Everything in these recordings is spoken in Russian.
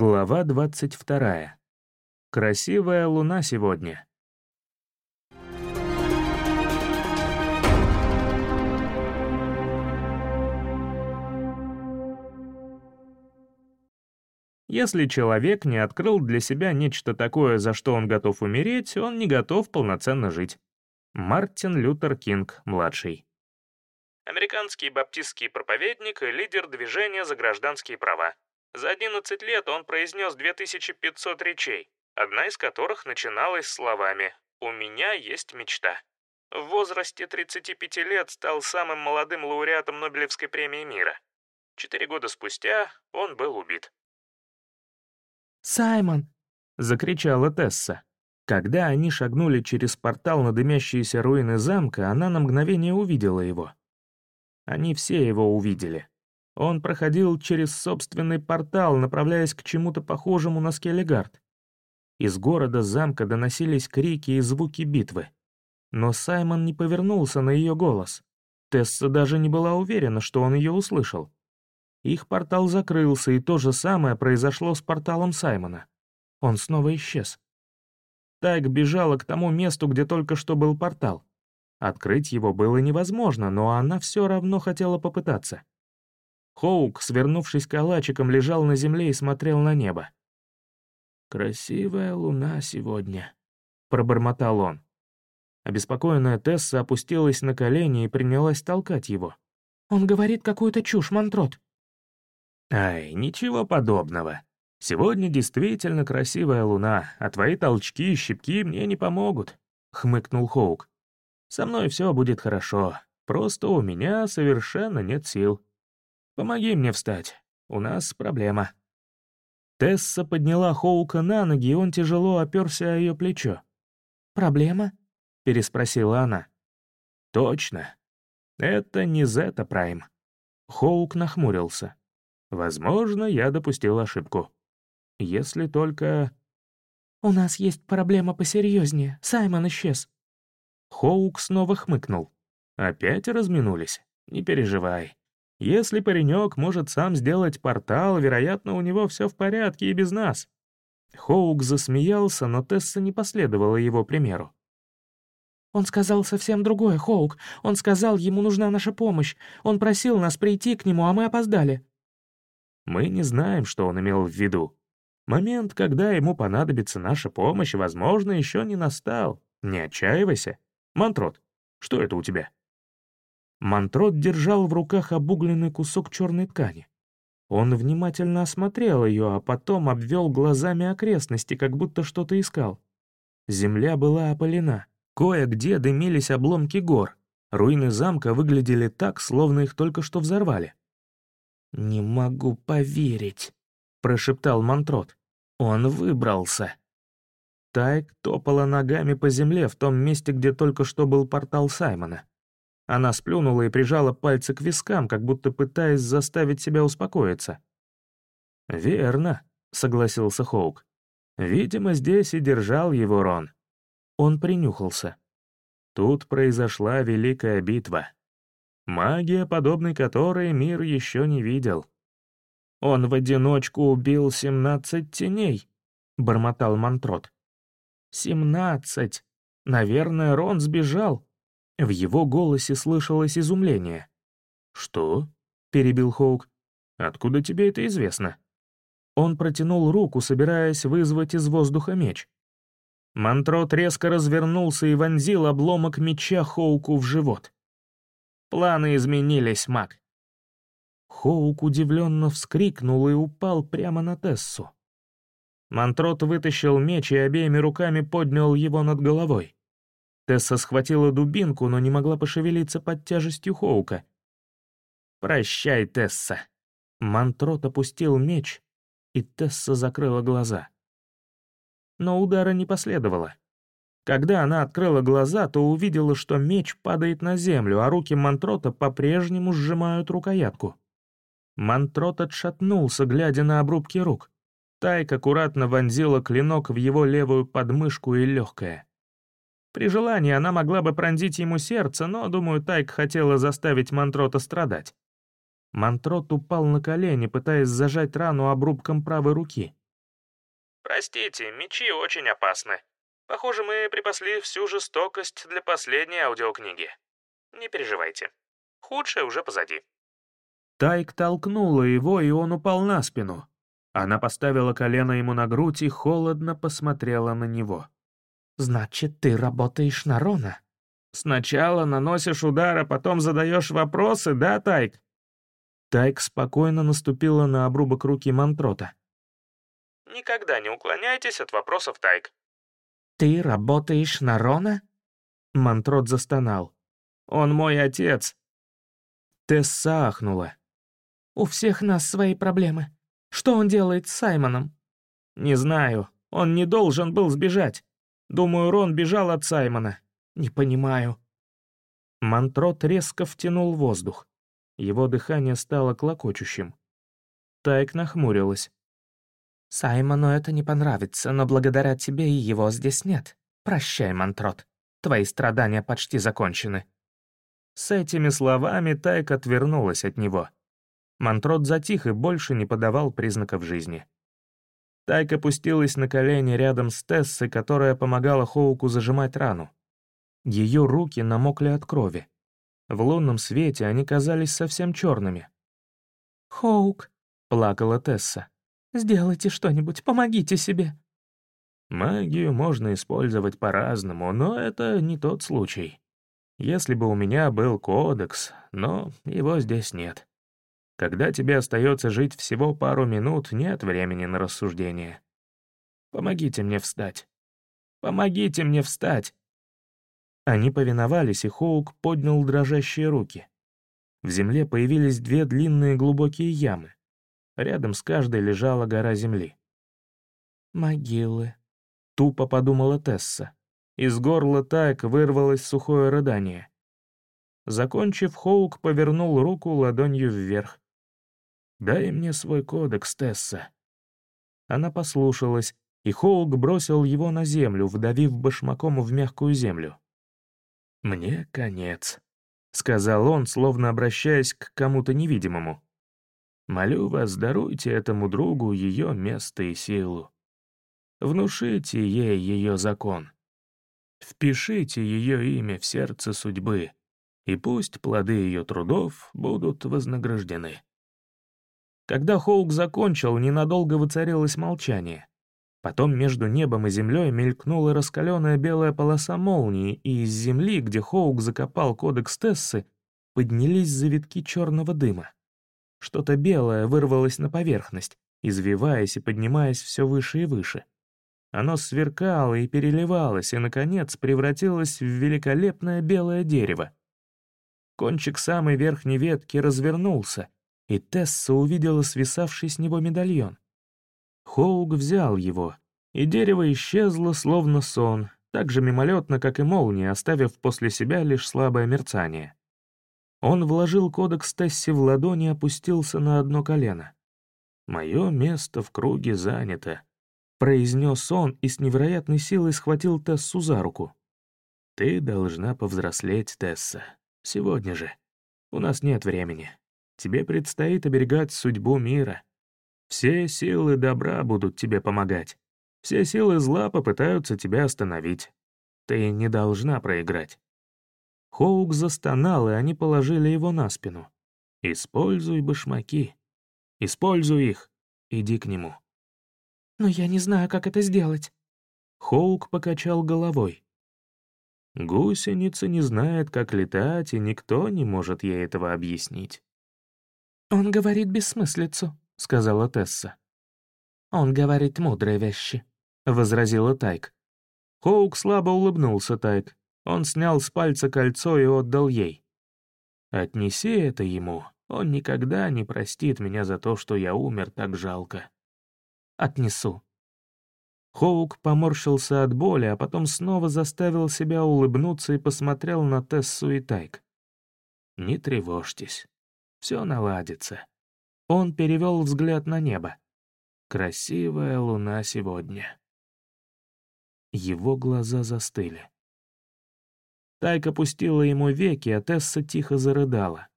Глава 22. Красивая луна сегодня. Если человек не открыл для себя нечто такое, за что он готов умереть, он не готов полноценно жить. Мартин Лютер Кинг, младший. Американский баптистский проповедник и лидер движения за гражданские права. За 11 лет он произнес 2500 речей, одна из которых начиналась словами «У меня есть мечта». В возрасте 35 лет стал самым молодым лауреатом Нобелевской премии мира. Четыре года спустя он был убит. «Саймон!» — закричала Тесса. Когда они шагнули через портал на дымящиеся руины замка, она на мгновение увидела его. Они все его увидели. Он проходил через собственный портал, направляясь к чему-то похожему на Скеллигард. Из города замка доносились крики и звуки битвы. Но Саймон не повернулся на ее голос. Тесса даже не была уверена, что он ее услышал. Их портал закрылся, и то же самое произошло с порталом Саймона. Он снова исчез. Тайк бежала к тому месту, где только что был портал. Открыть его было невозможно, но она все равно хотела попытаться. Хоук, свернувшись калачиком, лежал на земле и смотрел на небо. «Красивая луна сегодня», — пробормотал он. Обеспокоенная Тесса опустилась на колени и принялась толкать его. «Он говорит какую-то чушь, Мантрот». «Ай, ничего подобного. Сегодня действительно красивая луна, а твои толчки и щипки мне не помогут», — хмыкнул Хоук. «Со мной все будет хорошо, просто у меня совершенно нет сил». Помоги мне встать. У нас проблема». Тесса подняла Хоука на ноги, и он тяжело оперся о ее плечо. «Проблема?» — переспросила она. «Точно. Это не Зета Прайм». Хоук нахмурился. «Возможно, я допустил ошибку. Если только...» «У нас есть проблема посерьезнее. Саймон исчез». Хоук снова хмыкнул. «Опять разминулись? Не переживай. Если паренек может сам сделать портал, вероятно, у него все в порядке и без нас». Хоук засмеялся, но Тесса не последовала его примеру. «Он сказал совсем другое, Хоук. Он сказал, ему нужна наша помощь. Он просил нас прийти к нему, а мы опоздали». «Мы не знаем, что он имел в виду. Момент, когда ему понадобится наша помощь, возможно, еще не настал. Не отчаивайся. Мантрот, что это у тебя?» Мантрот держал в руках обугленный кусок черной ткани. Он внимательно осмотрел ее, а потом обвел глазами окрестности, как будто что-то искал. Земля была опалена. Кое-где дымились обломки гор. Руины замка выглядели так, словно их только что взорвали. «Не могу поверить», — прошептал Мантрот. «Он выбрался». Тайк топала ногами по земле в том месте, где только что был портал Саймона. Она сплюнула и прижала пальцы к вискам, как будто пытаясь заставить себя успокоиться. «Верно», — согласился Хоук. «Видимо, здесь и держал его Рон». Он принюхался. Тут произошла великая битва. Магия, подобной которой мир еще не видел. «Он в одиночку убил семнадцать теней», — бормотал Мантрот. «Семнадцать! Наверное, Рон сбежал. В его голосе слышалось изумление. «Что?» — перебил Хоук. «Откуда тебе это известно?» Он протянул руку, собираясь вызвать из воздуха меч. Мантрот резко развернулся и вонзил обломок меча Хоуку в живот. «Планы изменились, маг!» Хоук удивленно вскрикнул и упал прямо на Тессу. Мантрот вытащил меч и обеими руками поднял его над головой. Тесса схватила дубинку, но не могла пошевелиться под тяжестью Хоука. «Прощай, Тесса!» Мантрот опустил меч, и Тесса закрыла глаза. Но удара не последовало. Когда она открыла глаза, то увидела, что меч падает на землю, а руки Мантрота по-прежнему сжимают рукоятку. Мантрот отшатнулся, глядя на обрубки рук. Тайк аккуратно вонзила клинок в его левую подмышку и легкое. При желании она могла бы пронзить ему сердце, но, думаю, Тайк хотела заставить Мантрота страдать. Мантрот упал на колени, пытаясь зажать рану обрубком правой руки. Простите, мечи очень опасны. Похоже, мы припасли всю жестокость для последней аудиокниги. Не переживайте. Худшее уже позади». Тайк толкнула его, и он упал на спину. Она поставила колено ему на грудь и холодно посмотрела на него. «Значит, ты работаешь на Рона?» «Сначала наносишь удар, а потом задаешь вопросы, да, Тайк?» Тайк спокойно наступила на обрубок руки Мантрота. «Никогда не уклоняйтесь от вопросов, Тайк». «Ты работаешь на Рона?» Мантрот застонал. «Он мой отец». Тесса ахнула. «У всех нас свои проблемы. Что он делает с Саймоном?» «Не знаю. Он не должен был сбежать. Думаю, Рон бежал от Саймона. Не понимаю». Мантрот резко втянул воздух. Его дыхание стало клокочущим. Тайк нахмурилась. «Саймону это не понравится, но благодаря тебе и его здесь нет. Прощай, Мантрот. Твои страдания почти закончены». С этими словами Тайк отвернулась от него. Мантрот затих и больше не подавал признаков жизни. Тайк опустилась на колени рядом с Тессой, которая помогала Хоуку зажимать рану. Ее руки намокли от крови. В лунном свете они казались совсем черными. «Хоук», — плакала Тесса, — «сделайте что-нибудь, помогите себе». Магию можно использовать по-разному, но это не тот случай. Если бы у меня был кодекс, но его здесь нет. Когда тебе остается жить всего пару минут, нет времени на рассуждение. Помогите мне встать. Помогите мне встать. Они повиновались, и Хоук поднял дрожащие руки. В земле появились две длинные глубокие ямы. Рядом с каждой лежала гора земли. «Могилы», — тупо подумала Тесса. Из горла так вырвалось сухое рыдание. Закончив, Хоук повернул руку ладонью вверх. «Дай мне свой кодекс, Тесса». Она послушалась, и Хоук бросил его на землю, вдавив башмаком в мягкую землю. «Мне конец», — сказал он, словно обращаясь к кому-то невидимому. «Молю вас, даруйте этому другу ее место и силу. Внушите ей ее закон. Впишите ее имя в сердце судьбы, и пусть плоды ее трудов будут вознаграждены». Когда Хоук закончил, ненадолго воцарилось молчание. Потом между небом и землей мелькнула раскаленная белая полоса молнии, и из земли, где Хоук закопал кодекс Тессы, поднялись завитки черного дыма. Что-то белое вырвалось на поверхность, извиваясь и поднимаясь все выше и выше. Оно сверкало и переливалось, и, наконец, превратилось в великолепное белое дерево. Кончик самой верхней ветки развернулся, и Тесса увидела свисавший с него медальон. Хоук взял его, и дерево исчезло, словно сон, так же мимолетно, как и молния, оставив после себя лишь слабое мерцание. Он вложил кодекс Тесси в ладони и опустился на одно колено. «Мое место в круге занято», — произнес он и с невероятной силой схватил Тессу за руку. «Ты должна повзрослеть, Тесса. Сегодня же. У нас нет времени. Тебе предстоит оберегать судьбу мира. Все силы добра будут тебе помогать. Все силы зла попытаются тебя остановить. Ты не должна проиграть». Хоук застонал, и они положили его на спину. «Используй башмаки. Используй их. Иди к нему». «Но я не знаю, как это сделать». Хоук покачал головой. Гусеница не знает, как летать, и никто не может ей этого объяснить. «Он говорит бессмыслицу», — сказала Тесса. «Он говорит мудрые вещи», — возразила Тайк. Хоук слабо улыбнулся Тайк. Он снял с пальца кольцо и отдал ей. «Отнеси это ему. Он никогда не простит меня за то, что я умер так жалко». «Отнесу». Хоук поморщился от боли, а потом снова заставил себя улыбнуться и посмотрел на Тессу и Тайк. «Не тревожьтесь. Все наладится. Он перевел взгляд на небо. «Красивая луна сегодня». Его глаза застыли. Тайка пустила ему веки, а Тесса тихо зарыдала.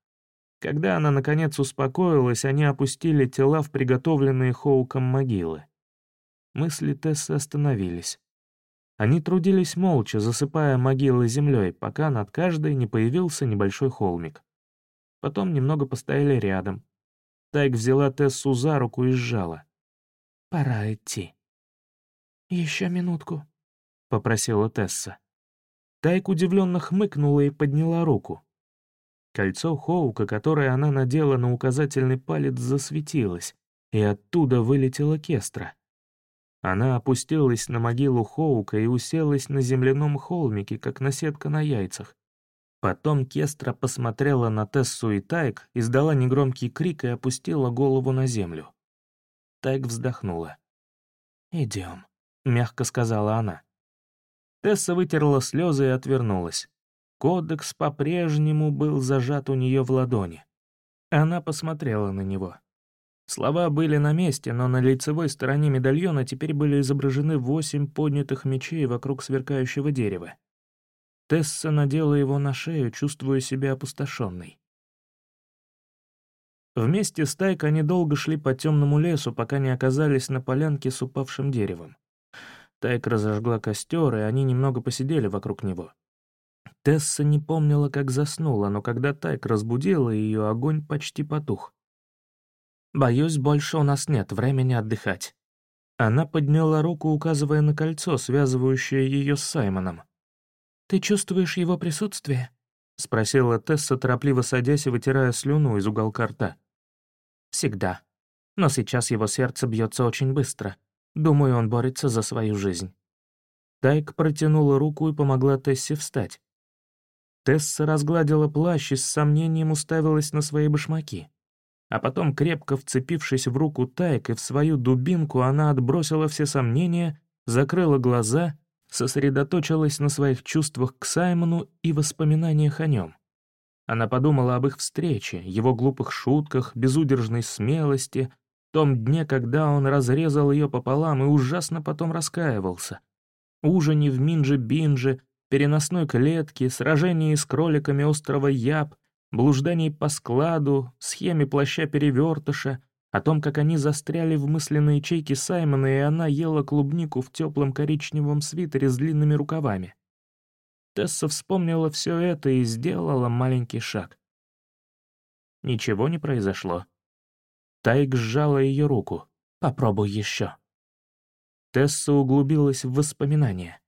Когда она, наконец, успокоилась, они опустили тела в приготовленные Хоуком могилы. мысли Тессы остановились. Они трудились молча, засыпая могилы землей, пока над каждой не появился небольшой холмик. Потом немного постояли рядом. Тайк взяла Тессу за руку и сжала. «Пора идти». «Еще минутку», — попросила Тесса. Тайк удивленно хмыкнула и подняла руку. Кольцо Хоука, которое она надела на указательный палец, засветилось, и оттуда вылетела кестра. Она опустилась на могилу Хоука и уселась на земляном холмике, как наседка на яйцах. Потом Кестра посмотрела на Тессу и Тайк, издала негромкий крик и опустила голову на землю. Тайк вздохнула. «Идем», — мягко сказала она. Тесса вытерла слезы и отвернулась. Кодекс по-прежнему был зажат у нее в ладони. Она посмотрела на него. Слова были на месте, но на лицевой стороне медальона теперь были изображены восемь поднятых мечей вокруг сверкающего дерева. Тесса надела его на шею, чувствуя себя опустошенной. Вместе с Тайк они долго шли по темному лесу, пока не оказались на полянке с упавшим деревом. Тайк разожгла костер, и они немного посидели вокруг него. Тесса не помнила, как заснула, но когда Тайк разбудила ее, огонь почти потух. «Боюсь, больше у нас нет времени отдыхать». Она подняла руку, указывая на кольцо, связывающее ее с Саймоном. «Ты чувствуешь его присутствие?» — спросила Тесса, торопливо садясь и вытирая слюну из уголка рта. «Всегда. Но сейчас его сердце бьется очень быстро. Думаю, он борется за свою жизнь». Тайк протянула руку и помогла Тессе встать. Тесса разгладила плащ и с сомнением уставилась на свои башмаки. А потом, крепко вцепившись в руку Тайк и в свою дубинку, она отбросила все сомнения, закрыла глаза, сосредоточилась на своих чувствах к Саймону и воспоминаниях о нем. Она подумала об их встрече, его глупых шутках, безудержной смелости, том дне, когда он разрезал ее пополам и ужасно потом раскаивался. Ужине в Минже-Бинже, переносной клетке, сражении с кроликами острова Яб, блуждании по складу, схеме плаща-перевертыша, о том, как они застряли в мысленной ячейке Саймона, и она ела клубнику в теплом коричневом свитере с длинными рукавами. Тесса вспомнила все это и сделала маленький шаг. Ничего не произошло. Тайк сжала ее руку. «Попробуй еще». Тесса углубилась в воспоминания.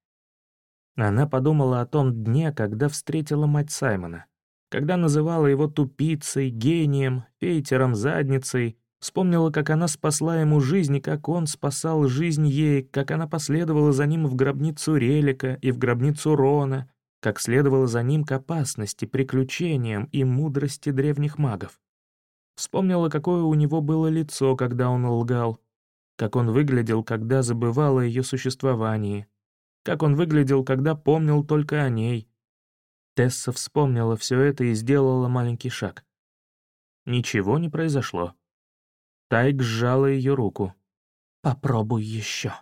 Она подумала о том дне, когда встретила мать Саймона, когда называла его тупицей, гением, фейтером, задницей, вспомнила, как она спасла ему жизнь и как он спасал жизнь ей, как она последовала за ним в гробницу Релика и в гробницу Рона, как следовала за ним к опасности, приключениям и мудрости древних магов. Вспомнила, какое у него было лицо, когда он лгал, как он выглядел, когда забывал о ее существовании, как он выглядел, когда помнил только о ней. Тесса вспомнила все это и сделала маленький шаг. Ничего не произошло. Тайк сжала ее руку. «Попробуй еще».